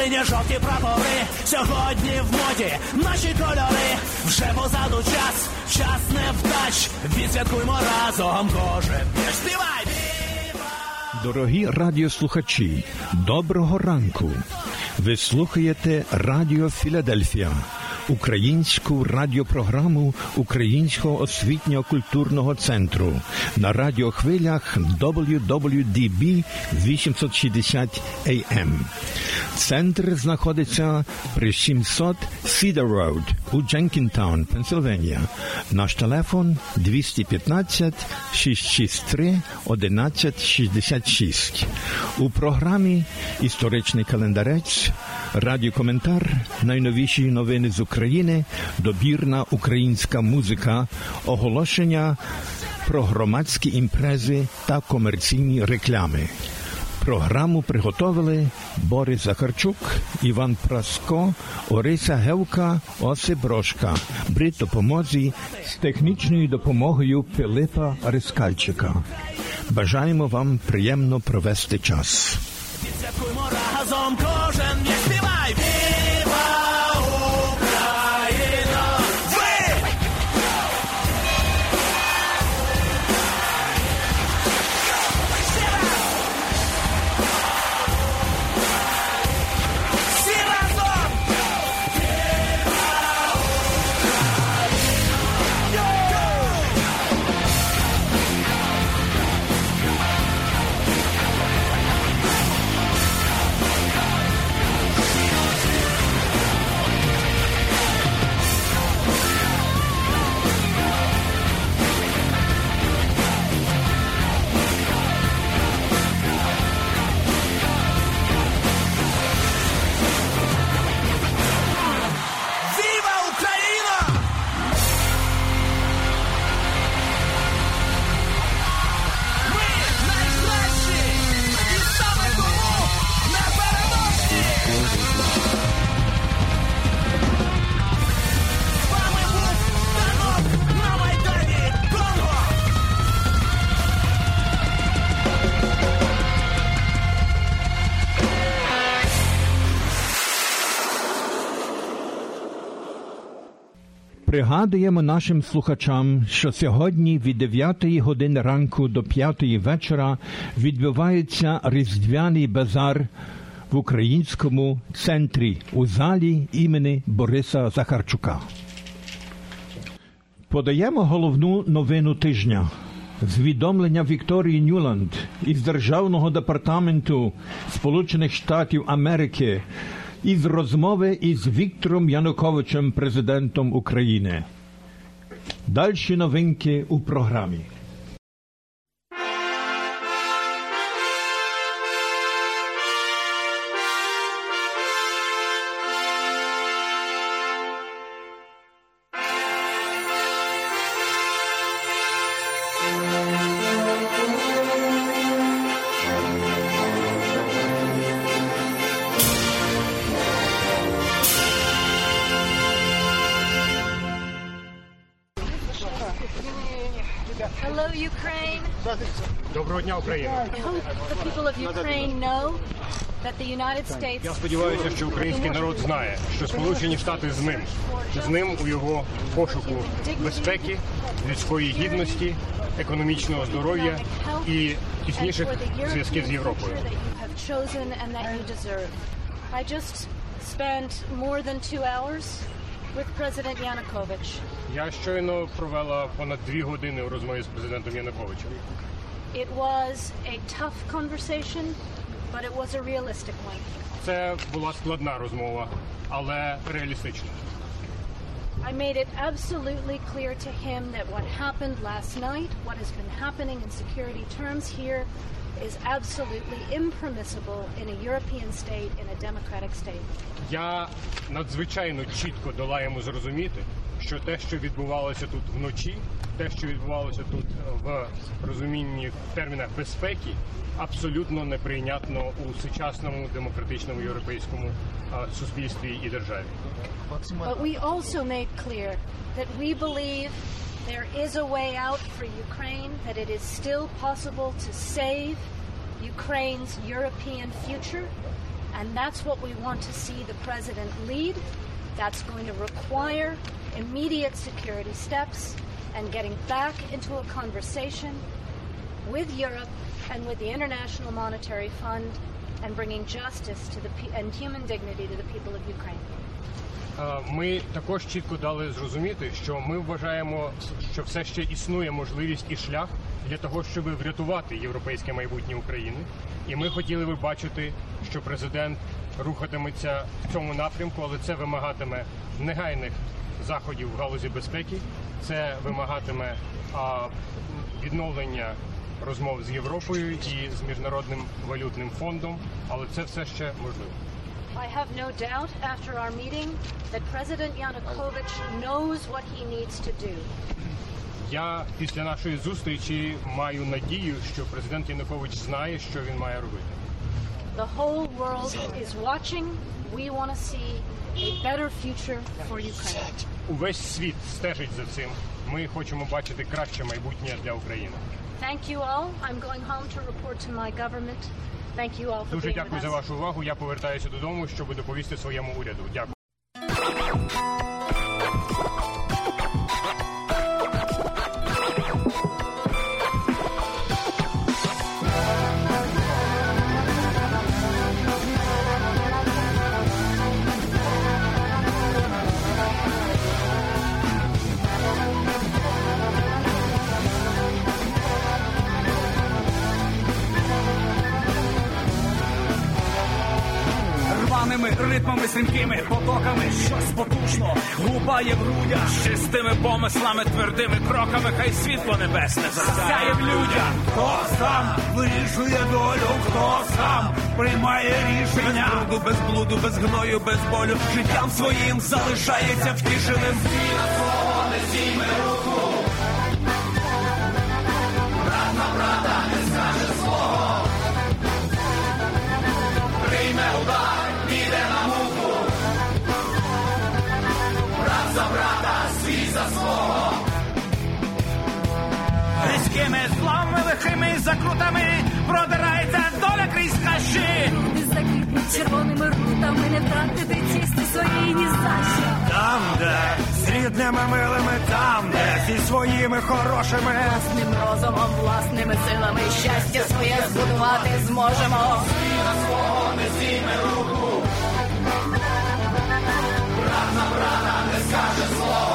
синьо-жовті прапори сьогодні в моді наші кольори вже позаду час, час невдач. Відсвяткуймо разом кожен вірш. Співай! Дорогі радіослухачі, доброго ранку. Ви слухаєте Радіо Філадельфія, українську радіопрограму Українського освітньо-культурного центру на радіохвилях WWDB 860 AM. Центр знаходиться при 700 Cedar Road у Дженкінтаун, Пенсильванія. Наш телефон 215 663 1166. У програмі Історичний календарець, радіокоментар, найновіші новини з України, добірна українська музика, оголошення про громадські імпрези та комерційні реклами. Програму приготовили Борис Захарчук, Іван Праско, Ориса Гевка, Осип Брошка. При допомозі з технічною допомогою Пилипа Рискальчика. Бажаємо вам приємно провести час. Разом кожен Пригадуємо нашим слухачам, що сьогодні від 9 години ранку до 5 вечора відбувається різдвяний базар в українському центрі у залі імені Бориса Захарчука. Подаємо головну новину тижня. Звідомлення Вікторії Нюланд із Державного департаменту Сполучених Штатів Америки із розмови із Віктором Януковичем, президентом України. Дальші новинки у програмі. Hello, Доброго дня, Україна. Я сподіваюся, що український народ знає, що Сполучені Штати з ним, з ним у його пошуку безпеки, людської гідності, економічного здоров'я і тісніших зв'язків з Європою. I just spent more than two hours with President Yanukovych. Я щойно провела понад дві години у розмові з президентом Януковичем. It was a tough conversation, but it was a realistic one. Це була складна розмова, але реалістична. I made it absolutely clear to him that what happened last night, what has been happening in security terms here, is absolutely impermissible in a European state, in a democratic state. Я надзвичайно чітко дала йому зрозуміти, що те, що відбувалося тут вночі, те, що відбувалося тут в розумінні в термінах безпеки, абсолютно неприйнятно у сучасному демократичному європейському а, суспільстві і державі. But we also made clear that we believe there is a way out for Ukraine, that it is still possible to save Ukraine's European future, And that's what we want to see the president lead. That's going to require immediate security steps and getting back into a conversation with Europe and with the International Monetary Fund and bringing justice to the and human dignity to the people of Ukraine. Е, Ми також чітко дали зрозуміти, що ми вважаємо, що все ще існує можливість і шлях для того, щоб врятувати європейське майбутнє України. І ми хотіли би бачити, що президент рухатиметься в цьому напрямку, але це вимагатиме негайних заходів в галузі безпеки. Це вимагатиме а, відновлення розмов з Європою і з міжнародним валютним фондом, але це все ще можливо. I have no doubt after our meeting that President Yanukovych knows what he needs to do. Я після нашої зустрічі маю надію, що президент Янукович знає, що він має робити. The whole world is watching. We want to see a better future for Ukraine. Увесь світ стежить за цим. Ми хочемо бачити краще майбутнє для України. Thank you all. I'm going home to report to my government. Thank you all for Дуже being with дякую за us. вашу увагу. Я повертаюся додому, щоб доповісти своєму уряду. Дякую. Гупає в грудях, з чистими помислами, твердими кроками, хай світло небесне засяє в людях. Хто сам вирішує долю, хто сам приймає рішення без бруду, без блуду, без гною, без болю, життям своїм залишається втішеним. Зміна свого не зійме руку. Закрутами продирається доля крізь хащі. Люди закріпні червоними рутами, не втратити чисті свої ні за що. Там, де з рідними милими, там, де зі своїми хорошими. Власним розумом, власними силами щастя своє збудувати зможемо. чуже,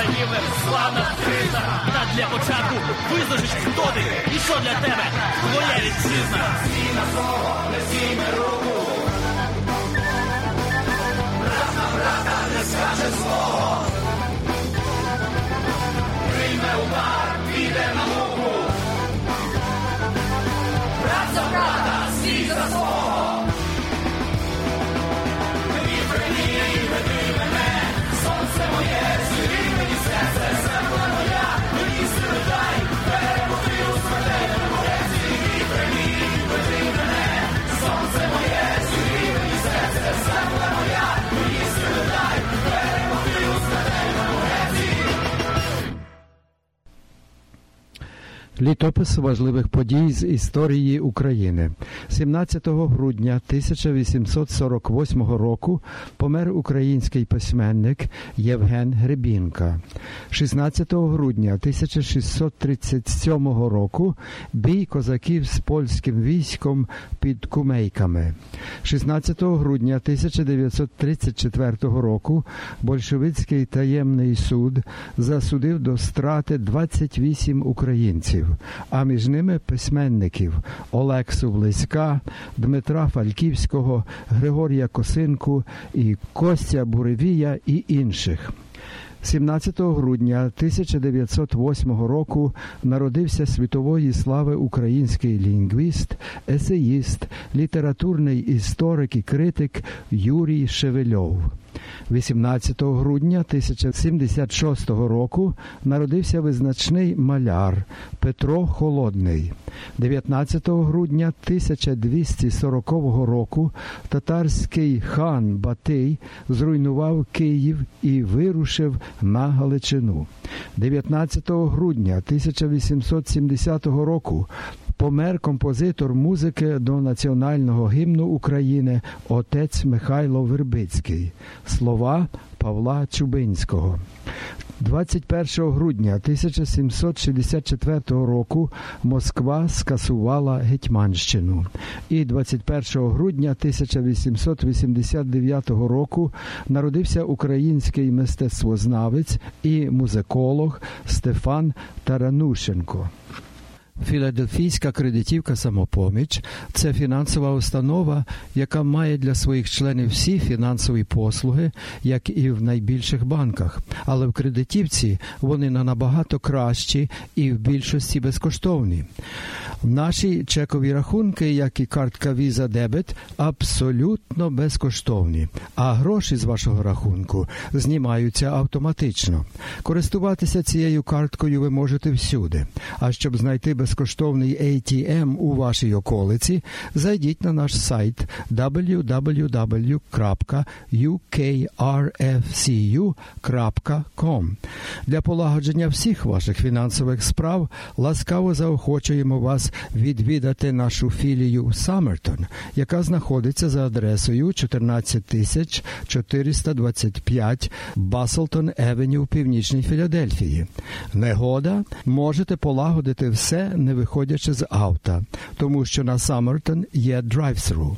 загиблим славна криза. Та для початку визначиш, хто ти і що для тебе твоя вітчизна. Літопис важливих подій з історії України. 17 грудня 1848 року помер український письменник Євген Гребінка. 16 грудня 1637 року бій козаків з польським військом під Кумейками. 16 грудня 1934 року большевицький таємний суд засудив до страти 28 українців. А між ними письменників Олексу Близька, Дмитра Фальківського, Григорія Косинку і Костя Буревія і інших. 17 грудня 1908 року народився світової слави український лінгвіст, есеїст, літературний історик і критик Юрій Шевельов. 18 грудня 1076 року народився визначний маляр Петро Холодний. 19 грудня 1240 року татарський хан Батий зруйнував Київ і вирушив на Галичину. 19 грудня 1870 року помер композитор музики до національного гімну України отець Михайло Вербицький. Слова Павла Чубинського. 21 грудня 1764 року Москва скасувала Гетьманщину. І 21 грудня 1889 року народився український мистецтвознавець і музиколог Стефан Таранушенко. Філадельфійська кредитівка самопоміч це фінансова установа, яка має для своїх членів всі фінансові послуги, як і в найбільших банках. Але в кредитівці вони на набагато кращі і в більшості безкоштовні. Наші чекові рахунки, як і картка Visa Debit, абсолютно безкоштовні, а гроші з вашого рахунку знімаються автоматично. Користуватися цією карткою ви можете всюди. А щоб знайти безкоштовний ATM у вашій околиці, зайдіть на наш сайт www.ukrfcu.com. Для полагодження всіх ваших фінансових справ ласкаво заохочуємо вас відвідати нашу філію Саммертон, яка знаходиться за адресою 14425 Баслтон Евеню в північній Філадельфії. Негода можете полагодити все, не виходячи з авто, тому що на Саммертон є драйв-сру.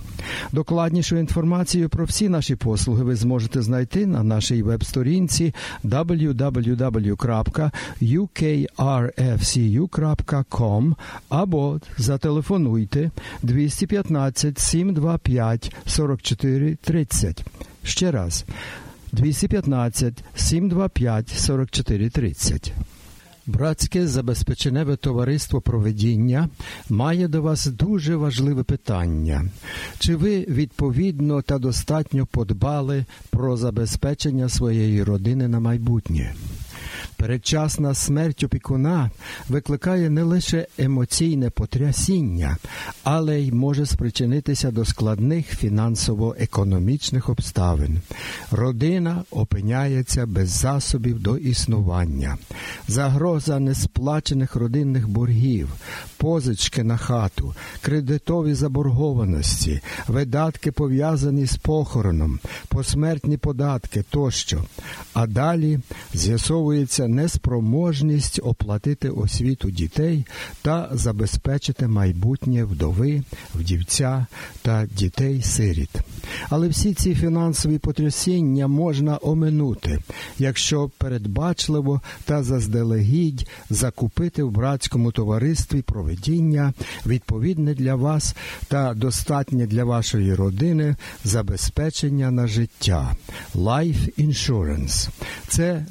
Докладнішу інформацію про всі наші послуги ви зможете знайти на нашій веб-сторінці www.ukrfcu.com або зателефонуйте 215 725 44 30. Ще раз 215 725 44 30. Братське забезпеченеве товариство проведіння має до вас дуже важливе питання. Чи ви відповідно та достатньо подбали про забезпечення своєї родини на майбутнє? Передчасна смерть опікуна викликає не лише емоційне потрясіння, але й може спричинитися до складних фінансово-економічних обставин. Родина опиняється без засобів до існування, загроза несплачених родинних боргів, позички на хату, кредитові заборгованості, видатки пов'язані з похороном, посмертні податки тощо. А далі з'ясовується неспроможність оплатити освіту дітей та забезпечити майбутнє вдови, вдівця та дітей-сиріт. Але всі ці фінансові потрясіння можна оминути, якщо передбачливо та заздалегідь закупити в братському товаристві проведіння відповідне для вас та достатнє для вашої родини забезпечення на життя Life Insurance. Це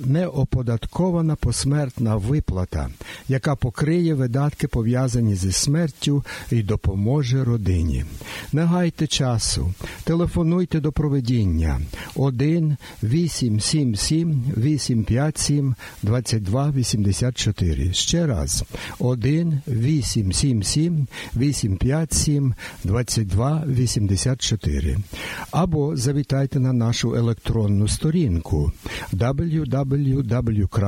неоподаткована посмертна виплата, яка покриє видатки пов'язані зі смертю і допоможе родині. Не гайте часу. Телефонуйте до проведіння 1 877 857 2284. Ще раз 1 877 857 2284. Або завітайте на нашу електронну сторінку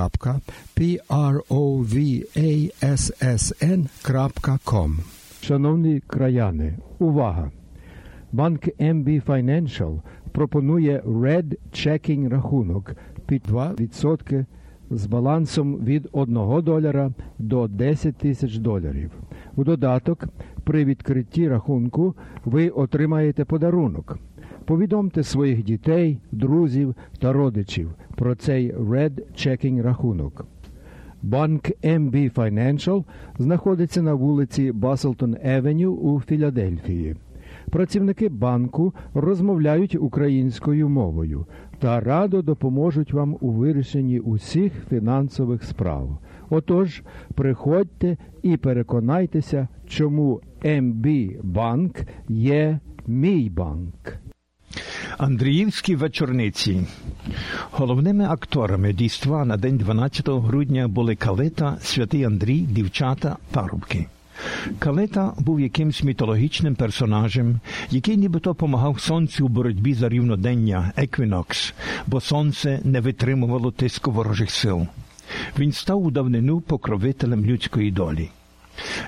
www.provassn.com Шановні краяни, увага! Банк MB Financial пропонує Red Checking рахунок під 2% з балансом від 1 долара до 10 тисяч доларів. У додаток, при відкритті рахунку ви отримаєте подарунок. Повідомте своїх дітей, друзів та родичів про цей Red Checking рахунок. Банк MB Financial знаходиться на вулиці Баслтон Евеню у Філадельфії. Працівники банку розмовляють українською мовою та радо допоможуть вам у вирішенні усіх фінансових справ. Отож, приходьте і переконайтеся, чому МБ банк є мій банк. Андріївські вечорниці. Головними акторами дійства на день 12 грудня були Калита, Святий Андрій, дівчата, парубки. Калита був якимсь мітологічним персонажем, який нібито помагав сонцю у боротьбі за рівнодення Еквінокс, бо сонце не витримувало тиску ворожих сил. Він став у давнину покровителем людської долі.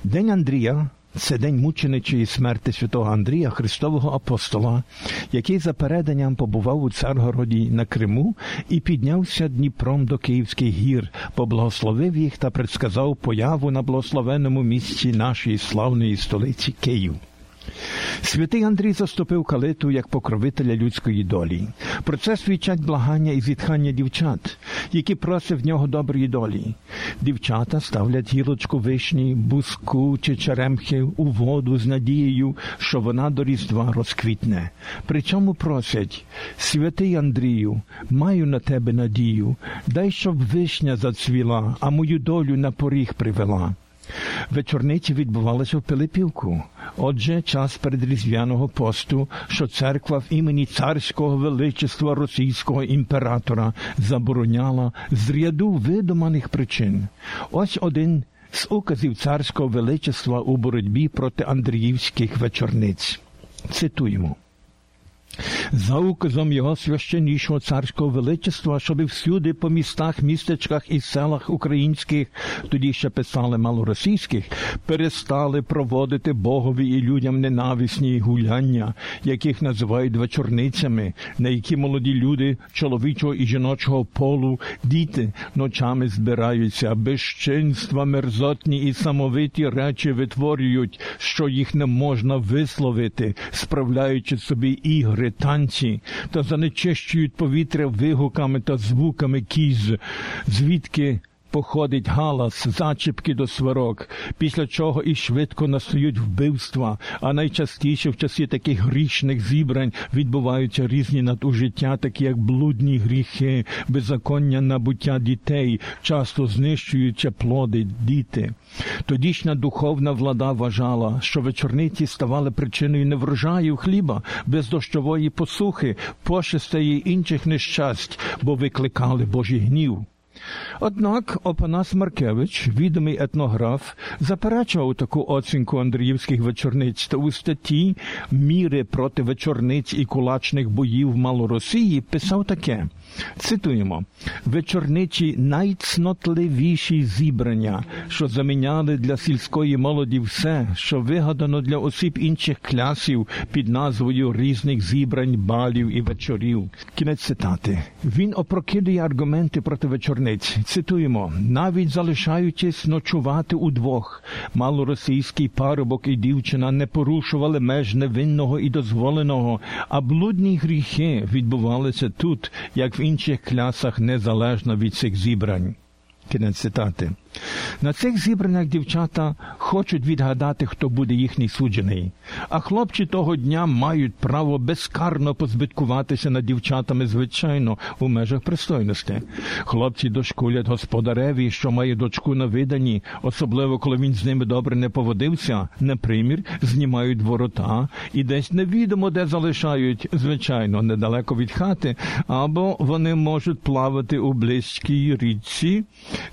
День Андрія це день мученичої смерти святого Андрія, Христового апостола, який за переданням побував у Царгороді на Криму і піднявся Дніпром до Київських гір, поблагословив їх та предсказав появу на благословеному місці нашої славної столиці Київ. Святий Андрій заступив калиту як покровителя людської долі. Про це свідчать благання і зітхання дівчат, які просять в нього доброї долі. Дівчата ставлять гілочку вишні, буску чи черемхи у воду з надією, що вона до різдва розквітне. Причому просять святий Андрію, маю на тебе надію, дай, щоб вишня зацвіла, а мою долю на поріг привела. Вечорниці відбувалися в Пилипівку. Отже, час передріздвяного посту, що церква в імені царського величества російського імператора забороняла з ряду видуманих причин. Ось один з указів царського величества у боротьбі проти Андріївських вечорниць. Цитуємо. За указом його священнішого царського величества, щоби всюди по містах, містечках і селах українських, тоді ще писали малоросійських, перестали проводити Богові і людям ненависні гуляння, яких називають вечорницями, на які молоді люди чоловічого і жіночого полу, діти ночами збираються, безчинства, мерзотні і самовиті речі витворюють, що їх не можна висловити, справляючи собі ігри танці та занечищують повітря вигуками та звуками кіз, звідки походить галас, зачіпки до сварок, після чого і швидко настають вбивства, а найчастіше в часі таких грішних зібрань відбуваються різні надужиття, такі як блудні гріхи, беззаконня набуття дітей, часто знищуючи плоди діти. Тодішня духовна влада вважала, що вечорниці ставали причиною неврожаю хліба, бездощової посухи, пошестя і інших нещасть, бо викликали Божий гнів. Однак Опанас Маркевич, відомий етнограф, заперечував таку оцінку Андріївських вечорниць та у статті Міри проти вечорниць і кулачних боїв Малоросії писав таке. Цитуємо вечорничі найцнотливіші зібрання, що заміняли для сільської молоді все, що вигадано для осіб інших клясів під назвою різних зібрань, балів і вечорів. Кінець цитати. Він опрокидує аргументи проти вечорниць. Цитуємо, навіть залишаючись ночувати удвох, малоросійський парубок і дівчина не порушували меж невинного і дозволеного, а блудні гріхи відбувалися тут, як в інших клясах незалежно від цих зібрань. Кінець цитати. На цих зібраннях дівчата хочуть відгадати, хто буде їхній суджений, а хлопці того дня мають право безкарно позбиткуватися над дівчатами, звичайно, у межах пристойності. Хлопці дошкулять господареві, що має дочку на видані, особливо коли він з ними добре не поводився, напримір, знімають ворота і десь невідомо де залишають, звичайно, недалеко від хати, або вони можуть плавати у близькій річці,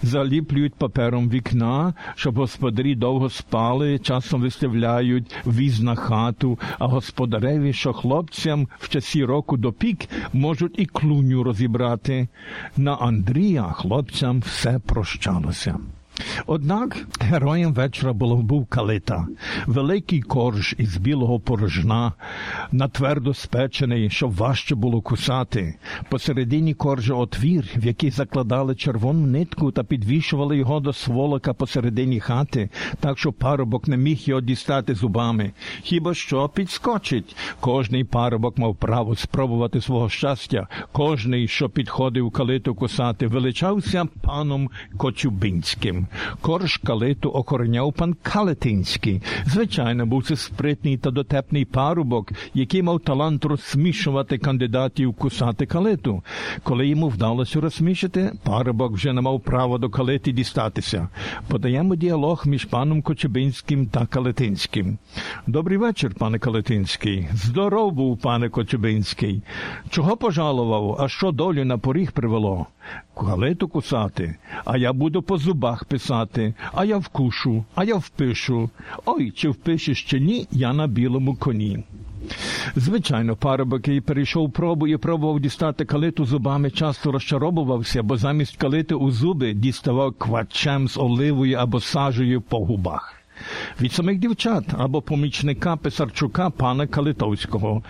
заліплюють папір папером вікна, щоб господарі довго спали, часом виставляють віз на хату, а господареві, що хлопцям в часі року до пік можуть і клуню розібрати. На Андрія хлопцям все прощалося. Однак героєм вечора було був калита, великий корж із білого порожна, натвердо спечений, щоб важче було кусати. Посередині коржа отвір, в який закладали червону нитку та підвішували його до сволока посередині хати, так що парубок не міг його дістати зубами. Хіба що підскочить. Кожний парубок мав право спробувати свого щастя. Кожний, що підходив калиту кусати, величався паном Кочубинським. Корж калиту охороняв пан Калетинський. Звичайно, був це спритний та дотепний парубок, який мав талант розсмішувати кандидатів кусати калиту. Коли йому вдалося розсмішити, парубок вже не мав права до калити дістатися. Подаємо діалог між паном Кочубинським та Калетинським. Добрий вечір, пане Калетинський. Здоров був, пане Кочубинський. Чого пожалував, а що долю на поріг привело? Калиту кусати, а я буду по зубах писати, а я вкушу, а я впишу. Ой, чи впишеш, чи ні, я на білому коні. Звичайно, парубок, який перейшов пробу і пробував дістати калиту зубами, часто розчаровувався, бо замість калити у зуби діставав квачем з оливою або сажею по губах. Від самих дівчат або помічника Писарчука пана Калитовського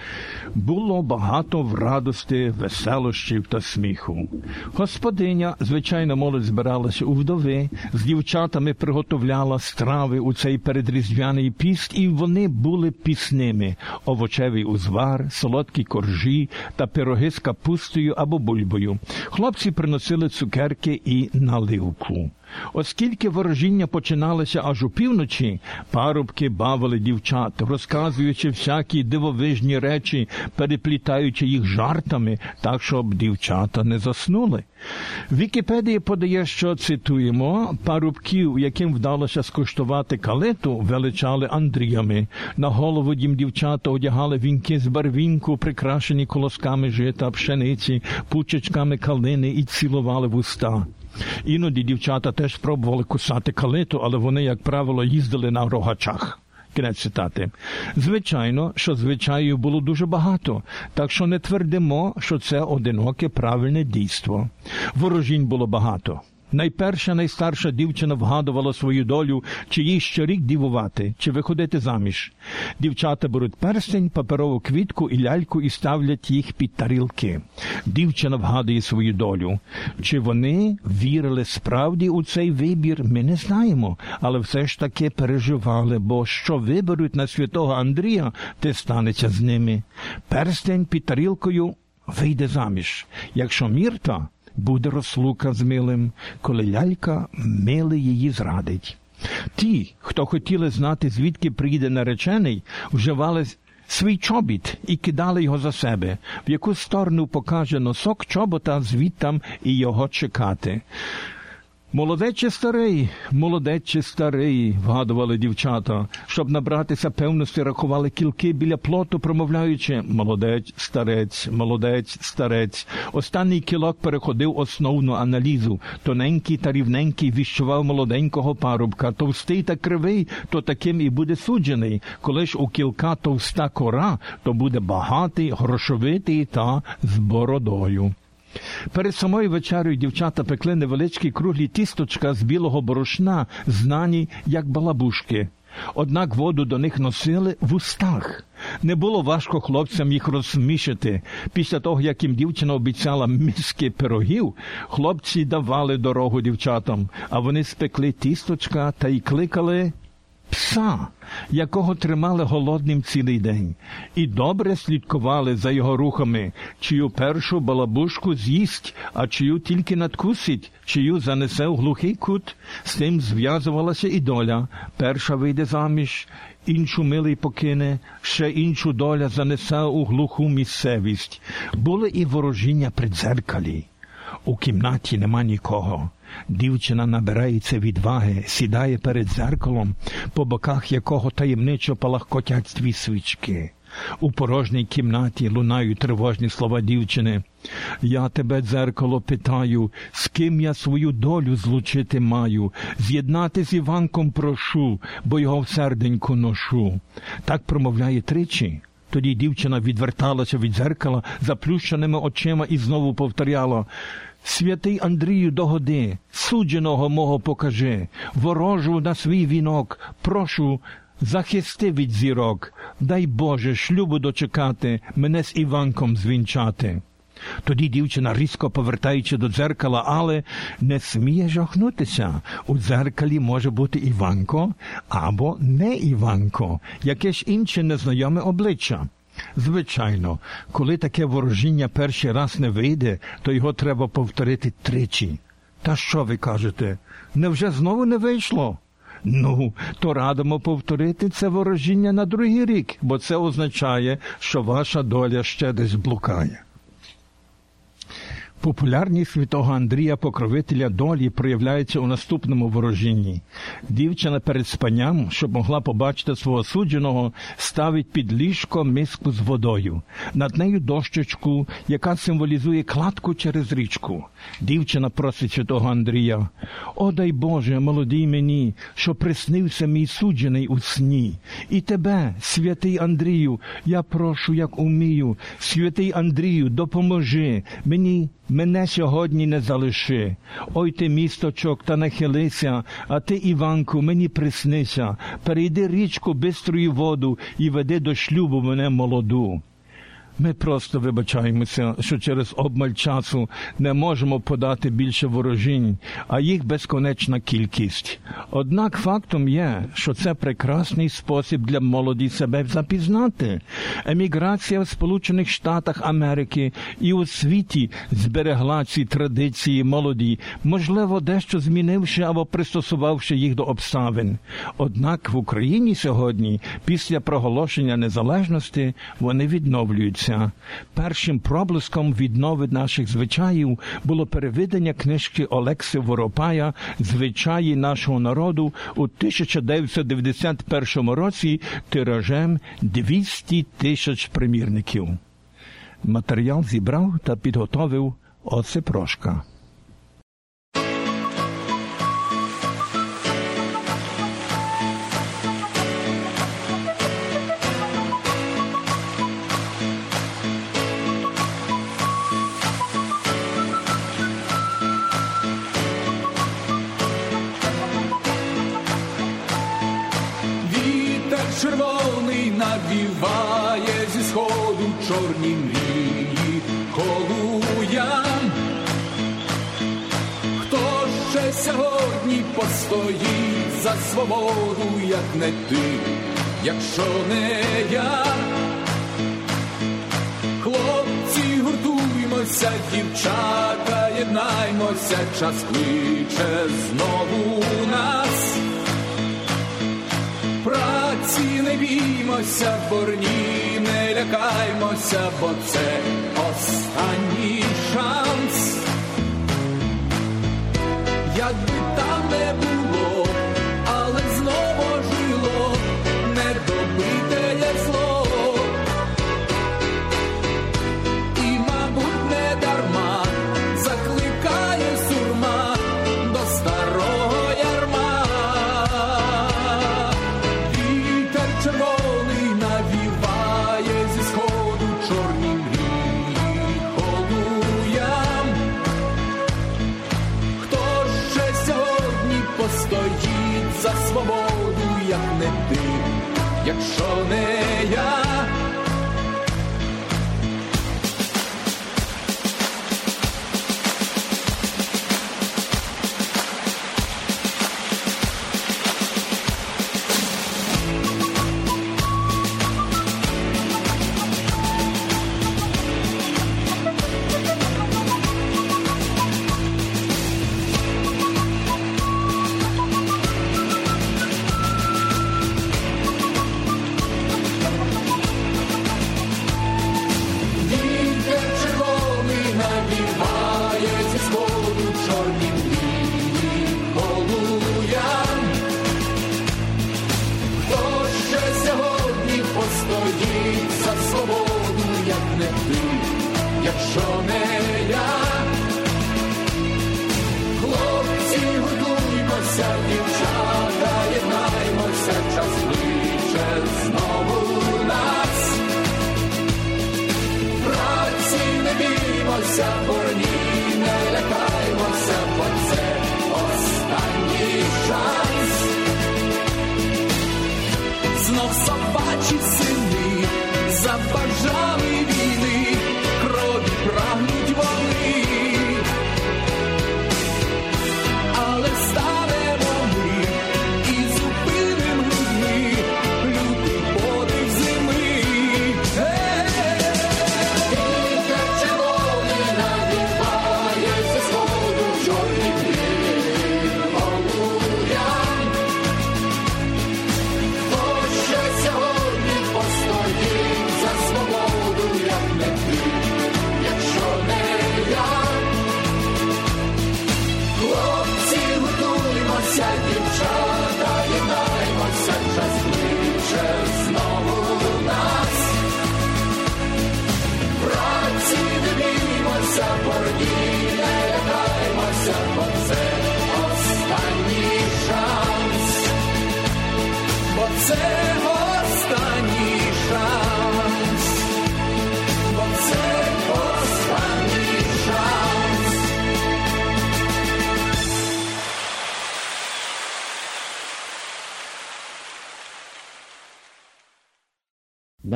було багато в радості, веселощів та сміху. Господиня, звичайно, молодь збиралася у вдови, з дівчатами приготовляла страви у цей передріздвяний піст, і вони були пісними: овочевий узвар, солодкі коржі та пироги з капустою або бульбою. Хлопці приносили цукерки і наливку. Оскільки ворожіння починалося аж у півночі, парубки бавили дівчат, розказуючи всякі дивовижні речі, переплітаючи їх жартами, так щоб дівчата не заснули. Вікіпедія подає, що цитуємо парубків, яким вдалося скуштувати калиту, величали Андріями. На голову їм дівчата одягали вінки з барвінку, прикрашені колосками жита, пшениці, пучечками калини і цілували вуста. Іноді дівчата теж пробували кусати калиту, але вони, як правило, їздили на рогачах. Кінець цитати. Звичайно, що звичаїв було дуже багато, так що не твердимо, що це одиноке правильне дійство. Ворожінь було багато. Найперша найстарша дівчина вгадувала свою долю, чи їй ще рік дівувати, чи виходити заміж. Дівчата беруть перстень, паперову квітку і ляльку і ставлять їх під тарілки. Дівчина вгадує свою долю. Чи вони вірили справді у цей вибір, ми не знаємо, але все ж таки переживали, бо що виберуть на святого Андрія, те станеться з ними. Перстень під тарілкою вийде заміж. Якщо мірта буде розлука з милим, коли лялька милий її зрадить. Ті, хто хотіли знати, звідки прийде наречений, вживали свій чобіт і кидали його за себе, в яку сторону покаже носок чобота звідтам і його чекати. Молодець чи старий, молодець чи старий, вгадували дівчата, щоб набратися певності, рахували кілки біля плоту, промовляючи молодець, старець, молодець, старець. Останній кілок переходив основну аналізу. Тоненький та рівненький віщував молоденького парубка, товстий та кривий, то таким і буде суджений. Коли ж у кілка товста кора, то буде багатий, грошовитий та з бородою. Перед самою вечерею дівчата пекли невеличкі круглі тісточка з білого борошна, знані як балабушки. Однак воду до них носили в устах. Не було важко хлопцям їх розсмішити. Після того, як їм дівчина обіцяла миски пирогів, хлопці давали дорогу дівчатам, а вони спекли тісточка та й кликали пса, якого тримали голодним цілий день, і добре слідкували за його рухами, чию першу балабушку з'їсть, а чию тільки надкусить, чию занесе в глухий кут. З тим зв'язувалася і доля. Перша вийде заміж, іншу милий покине, ще іншу доля занесе у глуху місцевість. Були і ворожіння при дзеркалі. У кімнаті нема нікого. Дівчина набирається відваги, сідає перед зеркалом, по боках якого таємничо палахкотять дві свічки. У порожній кімнаті лунають тривожні слова дівчини. Я тебе, дзеркало, питаю, з ким я свою долю злучити маю, з'єднати з Іванком прошу, бо його в серденьку ношу. Так промовляє тричі, Тоді дівчина відверталася від зеркала заплющеними очима і знову повторяла Святий Андрію догоди, судженого мого покажи, ворожу на свій вінок, прошу, захисти від зірок, дай Боже шлюбу дочекати, мене з Іванком звінчати. Тоді дівчина, різко повертаючи до дзеркала, але не сміє жахнутися. У дзеркалі може бути Іванко або не Іванко, яке ж інше незнайоме обличчя. Звичайно, коли таке ворожіння перший раз не вийде, то його треба повторити тричі. Та що ви кажете? Невже знову не вийшло? Ну, то радимо повторити це ворожіння на другий рік, бо це означає, що ваша доля ще десь блукає. Популярність святого Андрія Покровителя долі проявляється у наступному ворожінні. Дівчина перед спанням, щоб могла побачити свого судженого, ставить під ліжко миску з водою, над нею дощечку, яка символізує кладку через річку. Дівчина просить святого Андрія: О, дай Боже, молодий мені, що приснився мій суджений у сні. І тебе, святий Андрію, я прошу, як умію, святий Андрію, допоможи мені. Мене сьогодні не залиши. Ой ти, місточок, та нахилися, а ти, Іванку, мені приснися. Перейди річку бистрою воду і веди до шлюбу мене молоду. Ми просто вибачаємося, що через обмаль часу не можемо подати більше ворожінь, а їх безконечна кількість. Однак фактом є, що це прекрасний спосіб для молоді себе запізнати. Еміграція в Сполучених Штатах Америки і у світі зберегла ці традиції молоді, можливо, дещо змінивши або пристосувавши їх до обставин. Однак в Україні сьогодні, після проголошення незалежності, вони відновлюються. Першим проблиском віднови наших звичаїв було переведення книжки Олекси Воропая Звичаї нашого народу у 1991 році тиражем 200 тисяч примірників. Матеріал зібрав та підготовив Оце Прошка. Навіває зі сходу чорні мрії колуям. Хто ще сьогодні постоїть за свободу, як не ти, якщо не я? Хлопці, гуртуймося, дівчата, єднаймося, час кличе знову нас. Праці не біймося, борні, не лякаймося, бо це останній шанс. Якби там не було, якщо не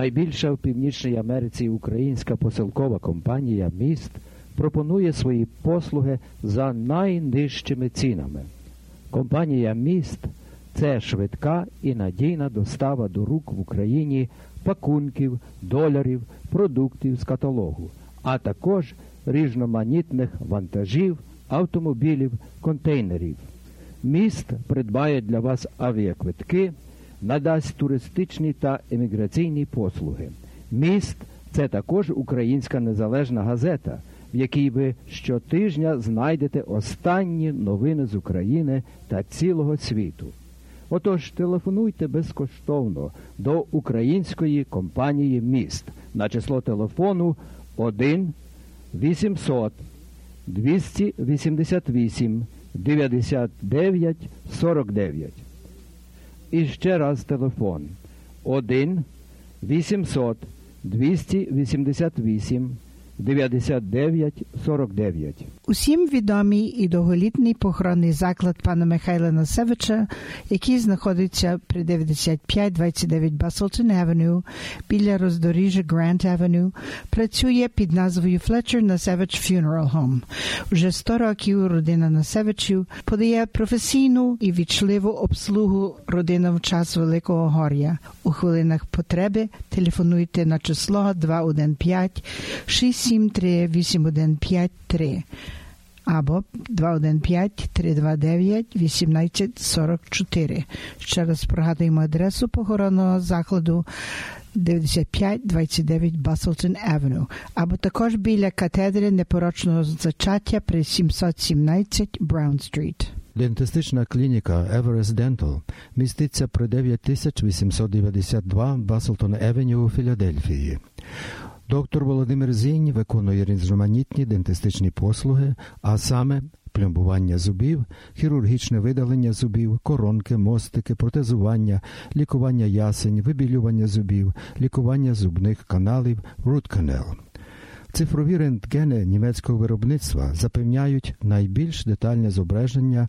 Найбільша в Північній Америці українська посилкова компанія Міст пропонує свої послуги за найнижчими цінами. Компанія Міст це швидка і надійна достава до рук в Україні пакунків, доларів, продуктів з каталогу, а також різноманітних вантажів, автомобілів, контейнерів. Міст придбає для вас авіаквитки, надасть туристичні та еміграційні послуги. Міст це також українська незалежна газета, в якій ви щотижня знайдете останні новини з України та цілого світу. Отож, телефонуйте безкоштовно до української компанії Міст на число телефону 1 800 288 99 49. І ще раз телефон 1 800 288 99 49. Усім відомий і довголітний похоронний заклад пана Михайла Насевича, який знаходиться при 9529 Баслтон Авеню біля роздоріжжя Грант Авеню, працює під назвою Fletcher Насевич Funeral Home. Уже 100 років родина Насевичів подає професійну і вічливу обслугу родинам в час Великого Гор'я. У хвилинах потреби телефонуйте на число 215 673 8153 або 215-329-1844. Ще раз пригадуємо адресу похоронного закладу 9529 Баслтон Авеню, або також біля катедри непорочного зачаття при 717 Браун Стріт. Дентистична клініка Everest Dental міститься при 9892 Баслтон Евеню у Філадельфії. Доктор Володимир Зінь виконує різноманітні дентистичні послуги, а саме пломбування зубів, хірургічне видалення зубів, коронки, мостики, протезування, лікування ясень, вибілювання зубів, лікування зубних каналів, canal. Цифрові рентгени німецького виробництва запевняють найбільш детальне зображення,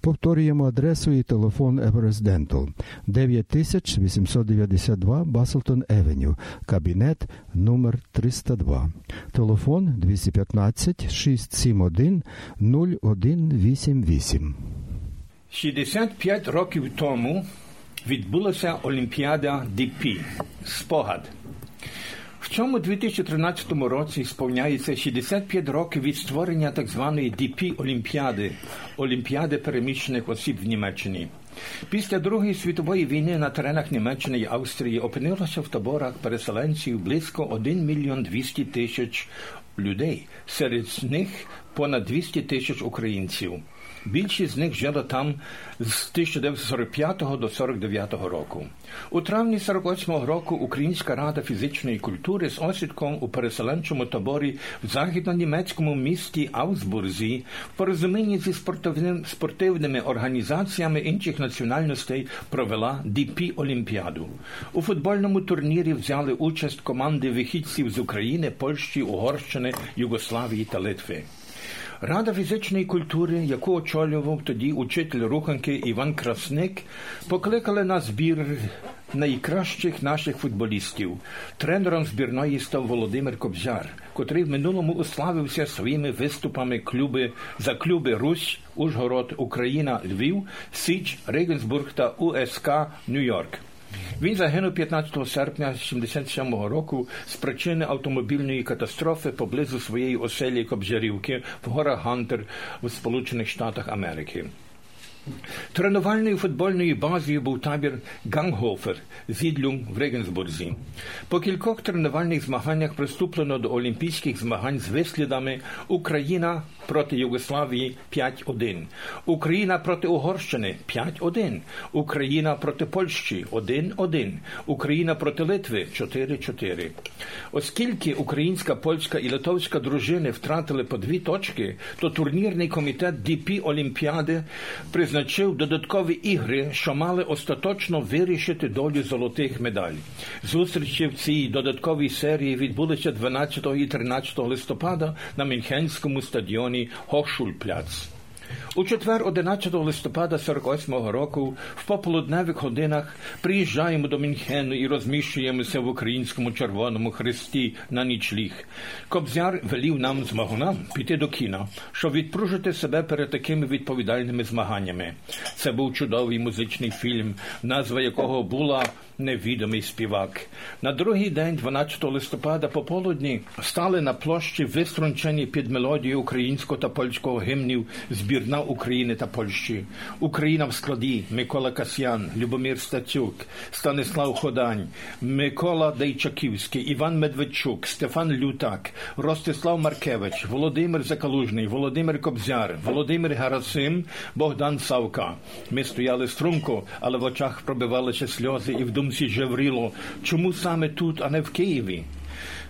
Повторюємо адресу і телефон Everest Dental 9892 Баслтон Евеню, кабінет номер 302. Телефон 215 671 0188. 65 років тому відбулася Олімпіада ДП. Спогад. В цьому 2013 році сповняється 65 років від створення так званої ДП Олімпіади Олімпіади переміщених осіб в Німеччині. Після Другої світової війни на теренах Німеччини і Австрії опинилося в таборах переселенців близько 1 мільйон 200 тисяч людей. Серед них понад 200 тисяч українців. Більшість з них жила там з 1945 до 49 року. У травні 48 року Українська рада фізичної культури з осідком у переселенчому таборі в західно-німецькому місті Аусбурзі в порозумінні зі спортивним, спортивними організаціями інших національностей провела ДП Олімпіаду. У футбольному турнірі взяли участь команди вихідців з України, Польщі, Угорщини, Югославії та Литви. Рада фізичної культури, яку очолював тоді учитель руханки Іван Красник, покликали на збір найкращих наших футболістів. Тренером збірної став Володимир Кобзяр, котрий в минулому уславився своїми виступами клуби за клуби Русь, Ужгород, Україна, Львів, Січ, Регенсбург та УСК Нью-Йорк. Він загинув 15 серпня 1977 року з причини автомобільної катастрофи поблизу своєї оселі Кобжарівки в горах Гантер у Сполучених Штатах Америки. Тренувальною футбольною базою був табір Гангофер Зідлюм в Регенсбурзі. По кількох тренувальних змаганнях приступлено до олімпійських змагань з вислідами Україна проти Югославії 5-1, Україна проти Угорщини 5-1, Україна проти Польщі 1-1, Україна проти Литви 4-4. Оскільки українська, польська і литовська дружини втратили по дві точки, то турнірний комітет ДП Олімпіади призначив додаткові ігри, що мали остаточно вирішити долю золотих медалей. Зустрічі в цій додатковій серії відбулися 12 і 13 листопада на Мюнхенському стадіоні Hochschulplatz. У четвер, 11 листопада 48-го року, в пополудневих годинах приїжджаємо до Мюнхену і розміщуємося в українському Червоному Хресті на нічліг. Кобзяр велів нам з Магуна піти до кіна, щоб відпружити себе перед такими відповідальними змаганнями. Це був чудовий музичний фільм, назва якого була Невідомий співак. На другий день, 12 листопада, пополудні, стали на площі виструнчені під мелодію українського та польського гімнів збірна України та Польщі. Україна в складі Микола Касьян, Любомир Стацюк, Станислав Ходань, Микола Дейчаківський, Іван Медведчук, Стефан Лютак, Ростислав Маркевич, Володимир Закалужний, Володимир Кобзяр, Володимир Гарасим, Богдан Савка. Ми стояли струнко, але в очах пробивалися сльози і в думці жевріло. Чому саме тут, а не в Києві?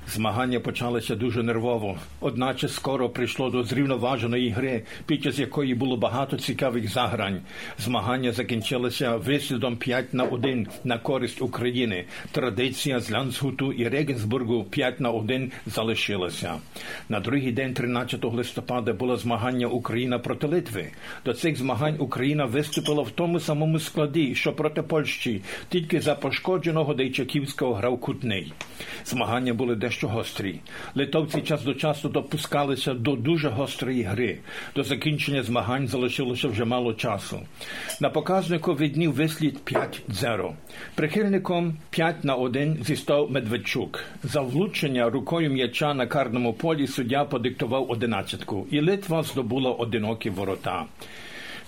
Змагання почалися дуже нервово, одначе скоро прийшло до зрівноваженої гри, під час якої було багато цікавих загрань. Змагання закінчилися вислідом 5 на 1 на користь України. Традиція з Лянсгуту і Регенсбургу 5 на 1 залишилася. На другий день, 13 листопада, було змагання Україна проти Литви. До цих змагань Україна виступила в тому самому складі, що проти Польщі, тільки за пошкодженого Дейчаківського грав Кутний. Змагання були дещо дещо гострі. Литовці час до часу допускалися до дуже гострої гри. До закінчення змагань залишилося вже мало часу. На показнику віднів вислід 5-0. Прихильником 5 на 1 зістав Медведчук. За влучення рукою м'яча на карному полі суддя подиктував одинадцятку, і Литва здобула одинокі ворота.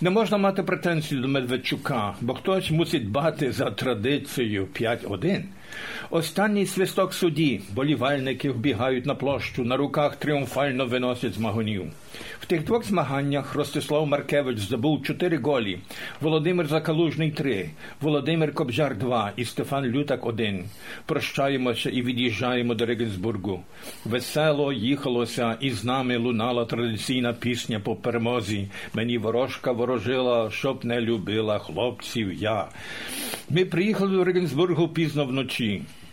Не можна мати претензії до Медведчука, бо хтось мусить бати за традицією 5-1. Останній свисток судді, болівальники вбігають на площу, на руках тріумфально виносять змагунів. В тих двох змаганнях Ростислав Маркевич здобув чотири голі, Володимир Закалужний три, Володимир Кобжар два і Стефан Лютак один. Прощаємося і від'їжджаємо до Регенсбургу. Весело їхалося, і з нами лунала традиційна пісня по перемозі. Мені ворожка ворожила, щоб не любила хлопців я. Ми приїхали до Регенсбургу пізно вночі. Martin.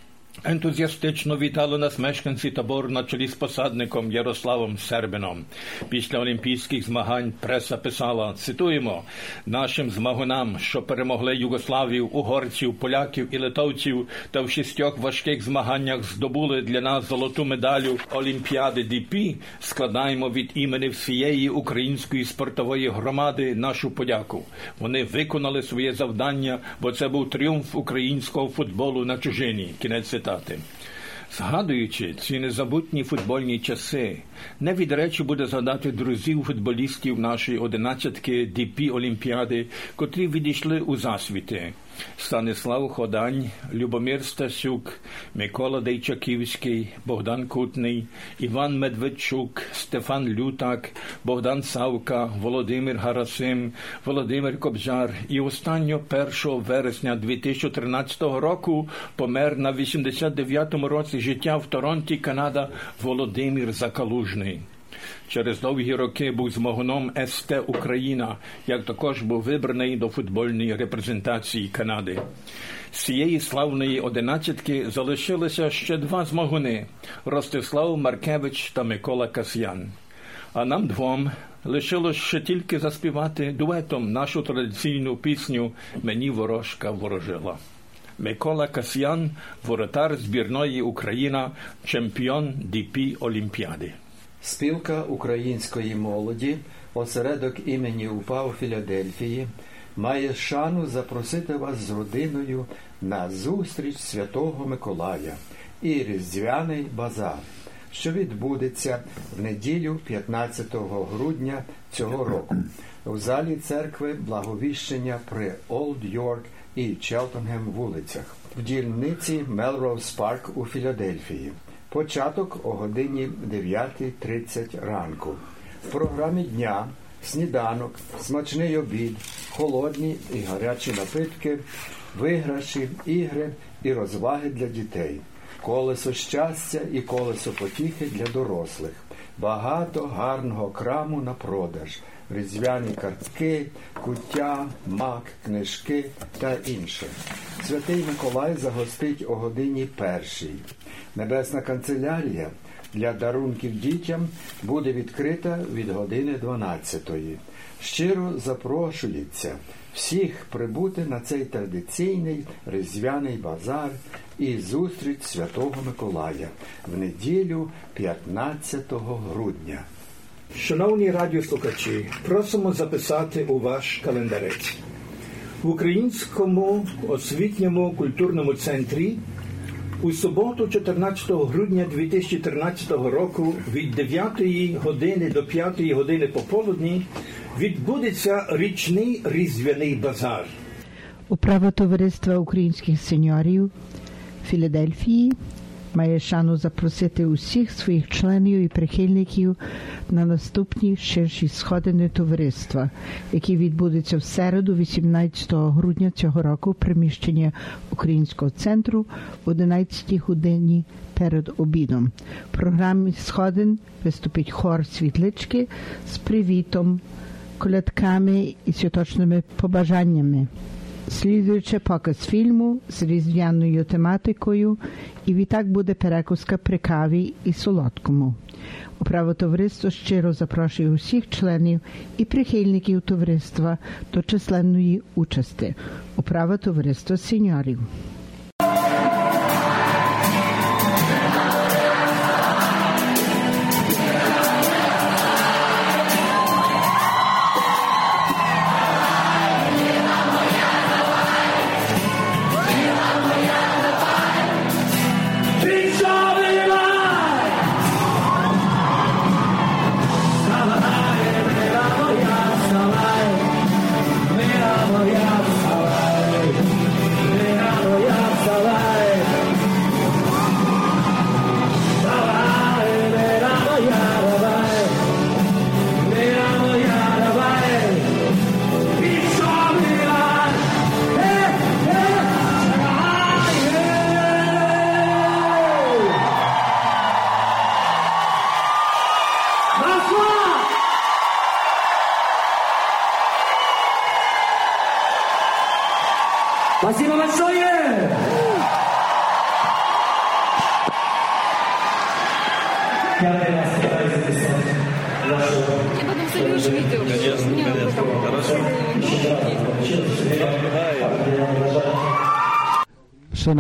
Ентузіастично вітали нас мешканці табору на чолі з посадником Ярославом Сербином. Після олімпійських змагань преса писала: цитуємо нашим змагунам, що перемогли югославів, угорців, поляків і литовців, та в шістьох важких змаганнях здобули для нас золоту медалю Олімпіади ДП, складаємо від імені всієї української спортової громади нашу подяку. Вони виконали своє завдання, бо це був тріумф українського футболу на чужині. Кінець цитати. Згадуючи ці незабутні футбольні часи, не від речі буде згадати друзів футболістів нашої одинадцятки ДП Олімпіади, котрі відійшли у засвіти. Станислав Ходань, Любомир Стасюк, Микола Дейчаківський, Богдан Кутний, Іван Медведчук, Стефан Лютак, Богдан Савка, Володимир Гарасим, Володимир Кобжар і останньо 1 вересня 2013 року помер на 89-му році життя в Торонті, Канада, Володимир Закалужний. Через довгі роки був змагуном СТ Україна, як також був вибраний до футбольної репрезентації Канади. З цієї славної одинадцятки залишилися ще два змагуни Ростислав Маркевич та Микола Касьян. А нам двом лишилось ще тільки заспівати дуетом нашу традиційну пісню Мені ворожка ворожила. Микола Касьян, воротар збірної Україна, чемпіон ДП Олімпіади. Спілка української молоді, осередок імені УПА у Філадельфії, має шану запросити вас з родиною на зустріч Святого Миколая і Різдвяний базар, що відбудеться в неділю 15 грудня цього року у залі церкви Благовіщення при Олд Йорк і Челтонгем вулицях в дільниці Мелроуз Парк у Філадельфії. Початок о годині 9.30 ранку. В програмі дня сніданок, смачний обід, холодні і гарячі напитки, виграші, ігри і розваги для дітей, колесо щастя і колесо потіхи для дорослих, багато гарного краму на продаж, різдвяні картки, куття, мак, книжки та інше. Святий Миколай загостить о годині першій. Небесна канцелярія для дарунків дітям буде відкрита від години 12. Щиро запрошується всіх прибути на цей традиційний різдвяний базар і зустріч Святого Миколая в неділю 15 грудня. Шановні радіослухачі, просимо записати у ваш календарець. В Українському освітньому культурному центрі у суботу, 14 грудня 2013 року від 9 години до 5 години пополудні відбудеться річний різдвяний базар. Управа товариства українських сеньорів Філадельфії має шану запросити усіх своїх членів і прихильників на наступні ширші сходини товариства, які відбудуться в середу, 18 грудня цього року, в приміщенні Українського центру в 11 годині перед обідом. В програмі сходин виступить хор світлички з привітом, колядками і святочними побажаннями. Слідуючи показ фільму з різдвяною тематикою, і відтак буде перекуска при каві і солодкому. Управо товариство щиро запрошує усіх членів і прихильників товариства до численної участі. Управа товариства сеньорів.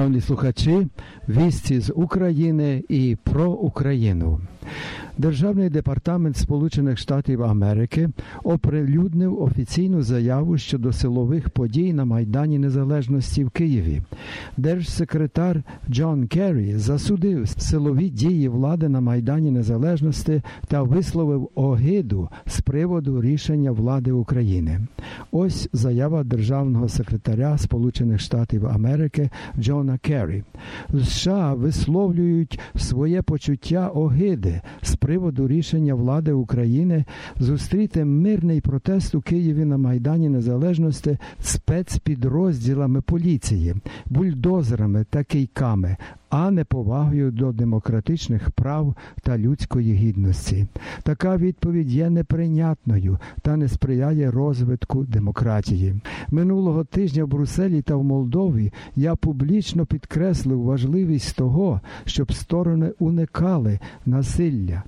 Шановні слухачі, вісті з України і про Україну. Державний департамент Сполучених Штатів Америки оприлюднив офіційну заяву щодо силових подій на Майдані Незалежності в Києві. Держсекретар Джон Керрі засудив силові дії влади на Майдані Незалежності та висловив огиду з приводу рішення влади України. Ось заява державного секретаря Сполучених Штатів Америки Джона Керрі. США висловлюють своє почуття огиди з приводу рішення влади України зустріти мирний протест у Києві на Майдані Незалежності спецпідрозділами поліції, бульдозерами та кийками, а не повагою до демократичних прав та людської гідності. Така відповідь є неприйнятною та не сприяє розвитку демократії. Минулого тижня в Брюсселі та в Молдові я публічно підкреслив важливість того, щоб сторони уникали насилля.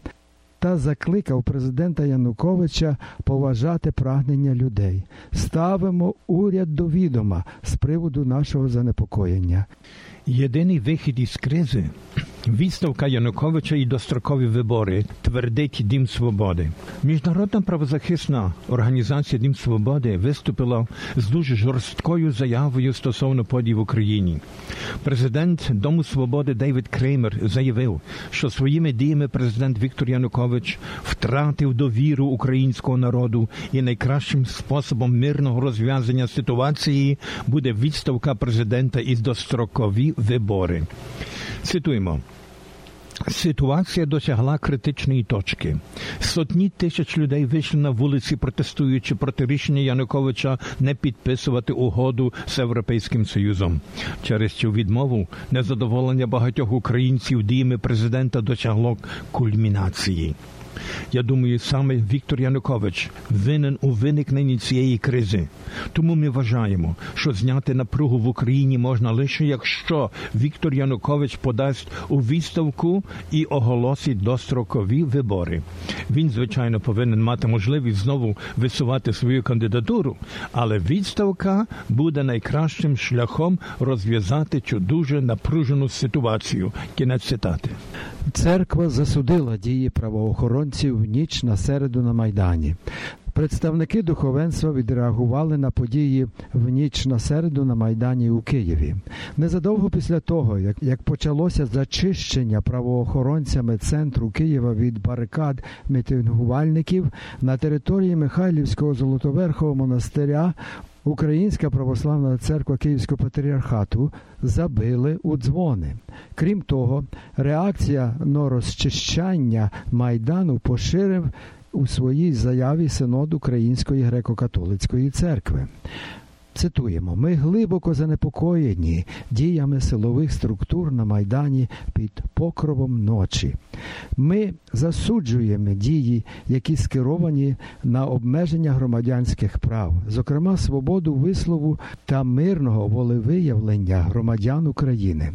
Та закликав президента Януковича поважати прагнення людей. Ставимо уряд до відома з приводу нашого занепокоєння. Єдиний вихід із кризи відставка Януковича і дострокові вибори, твердить Дім Свободи. Міжнародна правозахисна організація Дім Свободи виступила з дуже жорсткою заявою стосовно подій в Україні. Президент Дому Свободи Дейвід Креймер заявив, що своїми діями президент Віктор Янукович втратив довіру українського народу і найкращим способом мирного розв'язання ситуації буде відставка президента і дострокові вибори. Цитуємо. Ситуація досягла критичної точки. Сотні тисяч людей вийшли на вулиці, протестуючи проти рішення Януковича не підписувати угоду з Європейським Союзом. Через цю відмову незадоволення багатьох українців діями президента досягло кульмінації. Я думаю, саме Віктор Янукович винен у виникненні цієї кризи. Тому ми вважаємо, що зняти напругу в Україні можна лише якщо Віктор Янукович подасть у відставку і оголосить дострокові вибори. Він, звичайно, повинен мати можливість знову висувати свою кандидатуру, але відставка буде найкращим шляхом розв'язати цю дуже напружену ситуацію. Кінець цитати. Церква засудила дії правоохоронців в ніч на середу на Майдані. Представники духовенства відреагували на події в ніч на середу на Майдані у Києві. Незадовго після того, як, як почалося зачищення правоохоронцями центру Києва від барикад мітингувальників на території Михайлівського Золотоверхового монастиря Українська православна церква Київського патріархату забили у дзвони. Крім того, реакція на розчищання майдану поширив у своїй заяві синод Української греко-католицької церкви. Цитуємо, ми глибоко занепокоєні діями силових структур на Майдані під покровом ночі. Ми засуджуємо дії, які скеровані на обмеження громадянських прав, зокрема свободу вислову та мирного волевиявлення громадян України.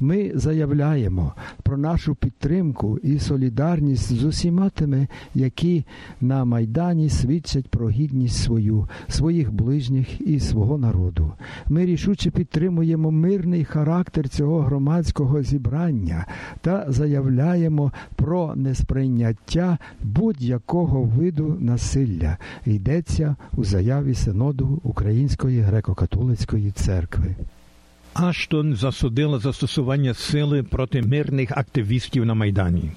Ми заявляємо про нашу підтримку і солідарність з усіма тими, які на Майдані свідчать про гідність свою, своїх ближніх і свого народу. Ми рішуче підтримуємо мирний характер цього громадського зібрання та заявляємо про несприйняття будь-якого виду насилля. Йдеться у заяві синоду Української греко-католицької церкви. Аштон засудила застосування сили проти мирних активістів на Майдані.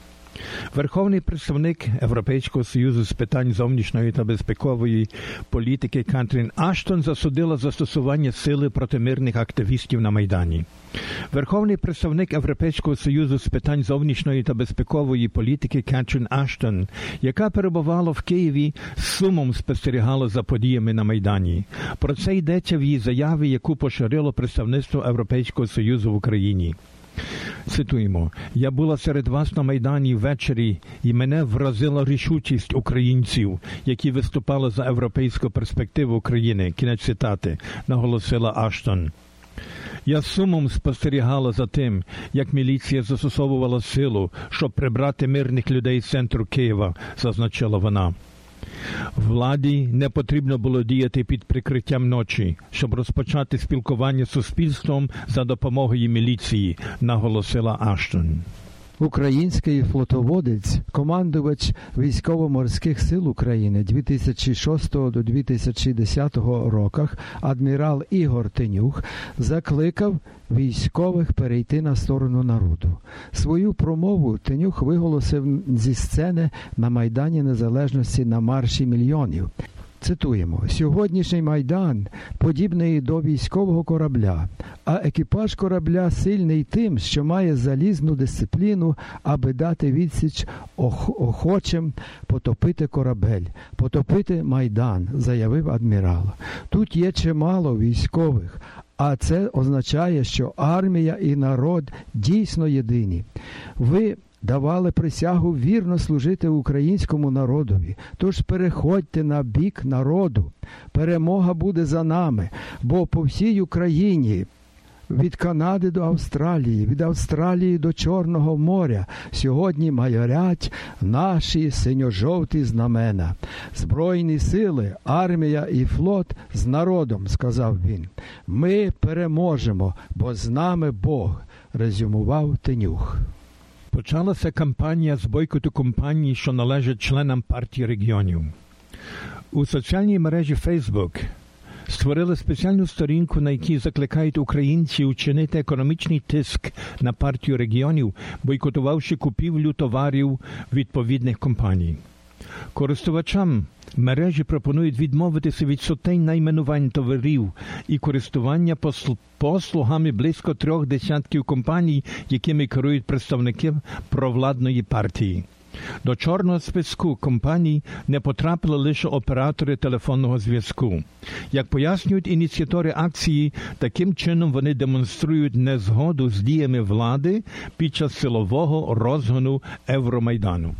Верховний представник Європейського союзу з питань зовнішньої та безпекової політики Кантрін Аштон засудила застосування сили проти мирних активістів на Майдані. Верховний представник Європейського союзу з питань зовнішньої та безпекової політики Кетрін Аштон, яка перебувала в Києві, з сумом спостерігала за подіями на Майдані. Про це йдеться в її заяві, яку поширило представництво Європейського союзу в Україні. Цитуємо, я була серед вас на Майдані ввечері, і мене вразила рішучість українців, які виступали за європейську перспективу України. Кінець цитати, наголосила Аштон. Я сумом спостерігала за тим, як міліція застосовувала силу, щоб прибрати мирних людей з центру Києва, зазначила вона. Владі не потрібно було діяти під прикриттям ночі, щоб розпочати спілкування з суспільством за допомогою міліції, наголосила Аштон. Український флотоводець, командувач військово-морських сил України 2006 до 2010 роках, адмірал Ігор Тенюх закликав військових перейти на сторону народу. Свою промову Тенюх виголосив зі сцени на Майдані Незалежності на марші мільйонів. Цитуємо: сьогоднішній майдан подібний до військового корабля, а екіпаж корабля сильний тим, що має залізну дисципліну, аби дати відсіч ох- охочим потопити корабель, потопити майдан, заявив адмірал. Тут є чимало військових. А це означає, що армія і народ дійсно єдині. Ви давали присягу вірно служити українському народові. Тож переходьте на бік народу. Перемога буде за нами, бо по всій Україні. Від Канади до Австралії, від Австралії до Чорного моря сьогодні майорять наші синьо-жовті знамена. Збройні сили, армія і флот з народом, сказав він. Ми переможемо, бо з нами Бог, резюмував Тенюх. Почалася кампанія з бойкоту компаній, що належать членам партії регіонів. У соціальній мережі Facebook створили спеціальну сторінку, на якій закликають українців чинити економічний тиск на партію регіонів, бойкотувавши купівлю товарів відповідних компаній. Користувачам мережі пропонують відмовитися від сотень найменувань товарів і користування посл- послугами близько трьох десятків компаній, якими керують представники провладної партії. До чорного списку компаній не потрапили лише оператори телефонного зв'язку. Як пояснюють ініціатори акції, таким чином вони демонструють незгоду з діями влади під час силового розгону Евромайдану.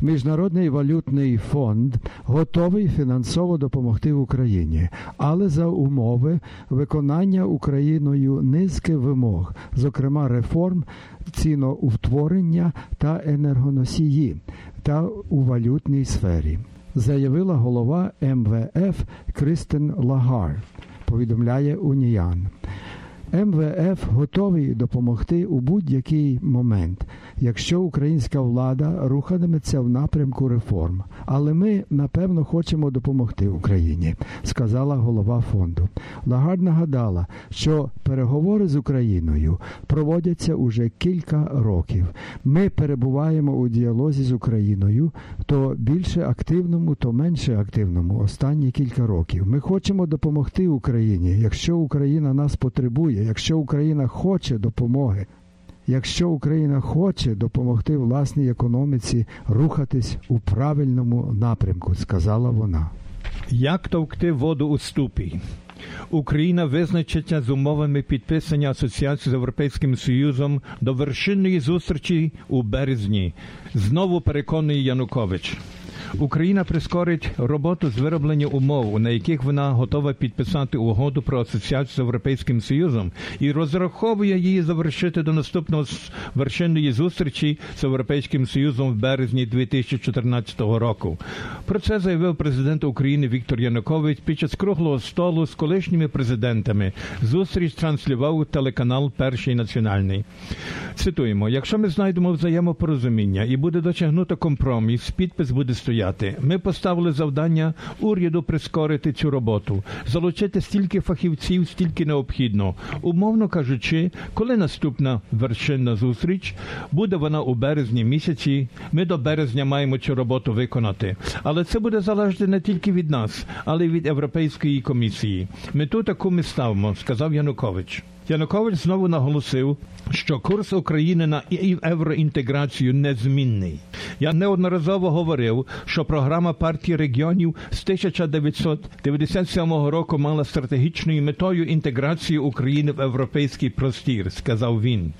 Міжнародний валютний фонд готовий фінансово допомогти Україні, але за умови виконання Україною низки вимог, зокрема реформ ціноутворення та енергоносії та у валютній сфері, заявила голова МВФ Кристен Лагар. Повідомляє Уніян. МВФ готовий допомогти у будь-який момент, якщо українська влада рухатиметься в напрямку реформ. Але ми напевно хочемо допомогти Україні, сказала голова фонду. Лагард нагадала, що переговори з Україною проводяться уже кілька років. Ми перебуваємо у діалозі з Україною, то більше активному, то менше активному останні кілька років. Ми хочемо допомогти Україні, якщо Україна нас потребує, якщо Україна хоче допомоги. Якщо Україна хоче допомогти власній економіці рухатись у правильному напрямку, сказала вона. Як товкти воду у ступі? Україна визначиться з умовами підписання асоціації з Європейським Союзом до вершинної зустрічі у березні. Знову переконує Янукович. Україна прискорить роботу з вироблення умов, на яких вона готова підписати угоду про асоціацію з Європейським Союзом і розраховує її завершити до наступного вершинної зустрічі з Європейським Союзом в березні 2014 року. Про це заявив президент України Віктор Янукович під час круглого столу з колишніми президентами. Зустріч транслював телеканал Перший національний. Цитуємо: якщо ми знайдемо взаємопорозуміння і буде досягнуто компроміс, підпис буде стояти. Ми поставили завдання уряду прискорити цю роботу, залучити стільки фахівців, стільки необхідно. Умовно кажучи, коли наступна вершинна зустріч, буде вона у березні місяці. Ми до березня маємо цю роботу виконати. Але це буде залежати не тільки від нас, але й від Європейської комісії. Мету таку ми ставимо, сказав Янукович. Янукович знову наголосив, що курс України на євроінтеграцію незмінний. Я неодноразово говорив, що програма партії регіонів з 1997 року мала стратегічною метою інтеграцію України в європейський простір, сказав він.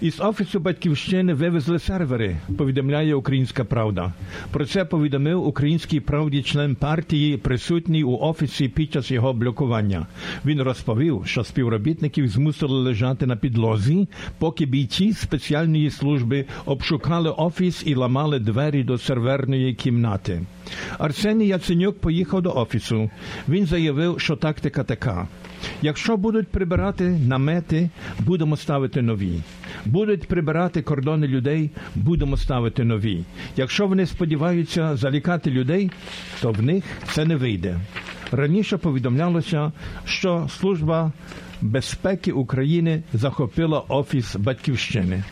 Із офісу батьківщини вивезли сервери, повідомляє Українська Правда. Про це повідомив український правді член партії, присутній у офісі під час його блокування. Він розповів, що співробітників змусили лежати на підлозі, поки бійці спеціальної служби обшукали офіс і ламали двері до серверної кімнати. Арсеній Яценюк поїхав до офісу. Він заявив, що тактика така: якщо будуть прибирати намети, будемо ставити нові. Будуть прибирати кордони людей, будемо ставити нові. Якщо вони сподіваються залікати людей, то в них це не вийде. Раніше повідомлялося, що служба безпеки України захопила офіс батьківщини.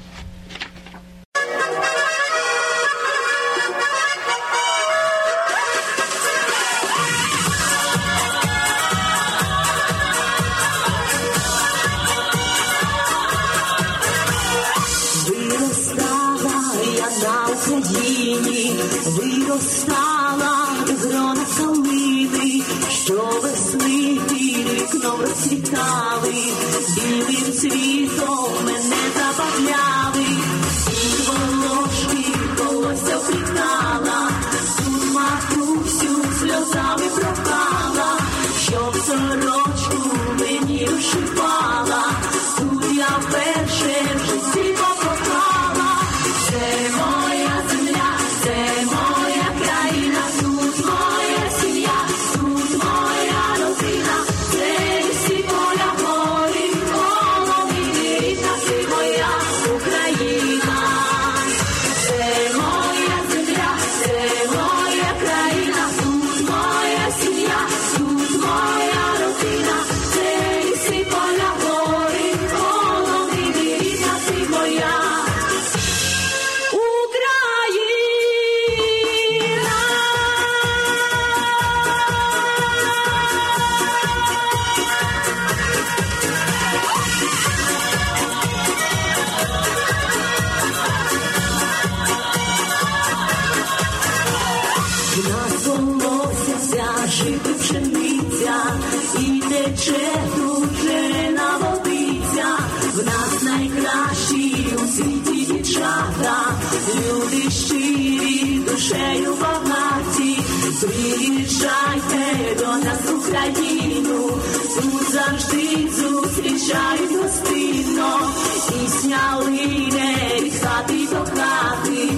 нас Україну, тут завжди зустрічають гостинно, і сняли не хати до хати.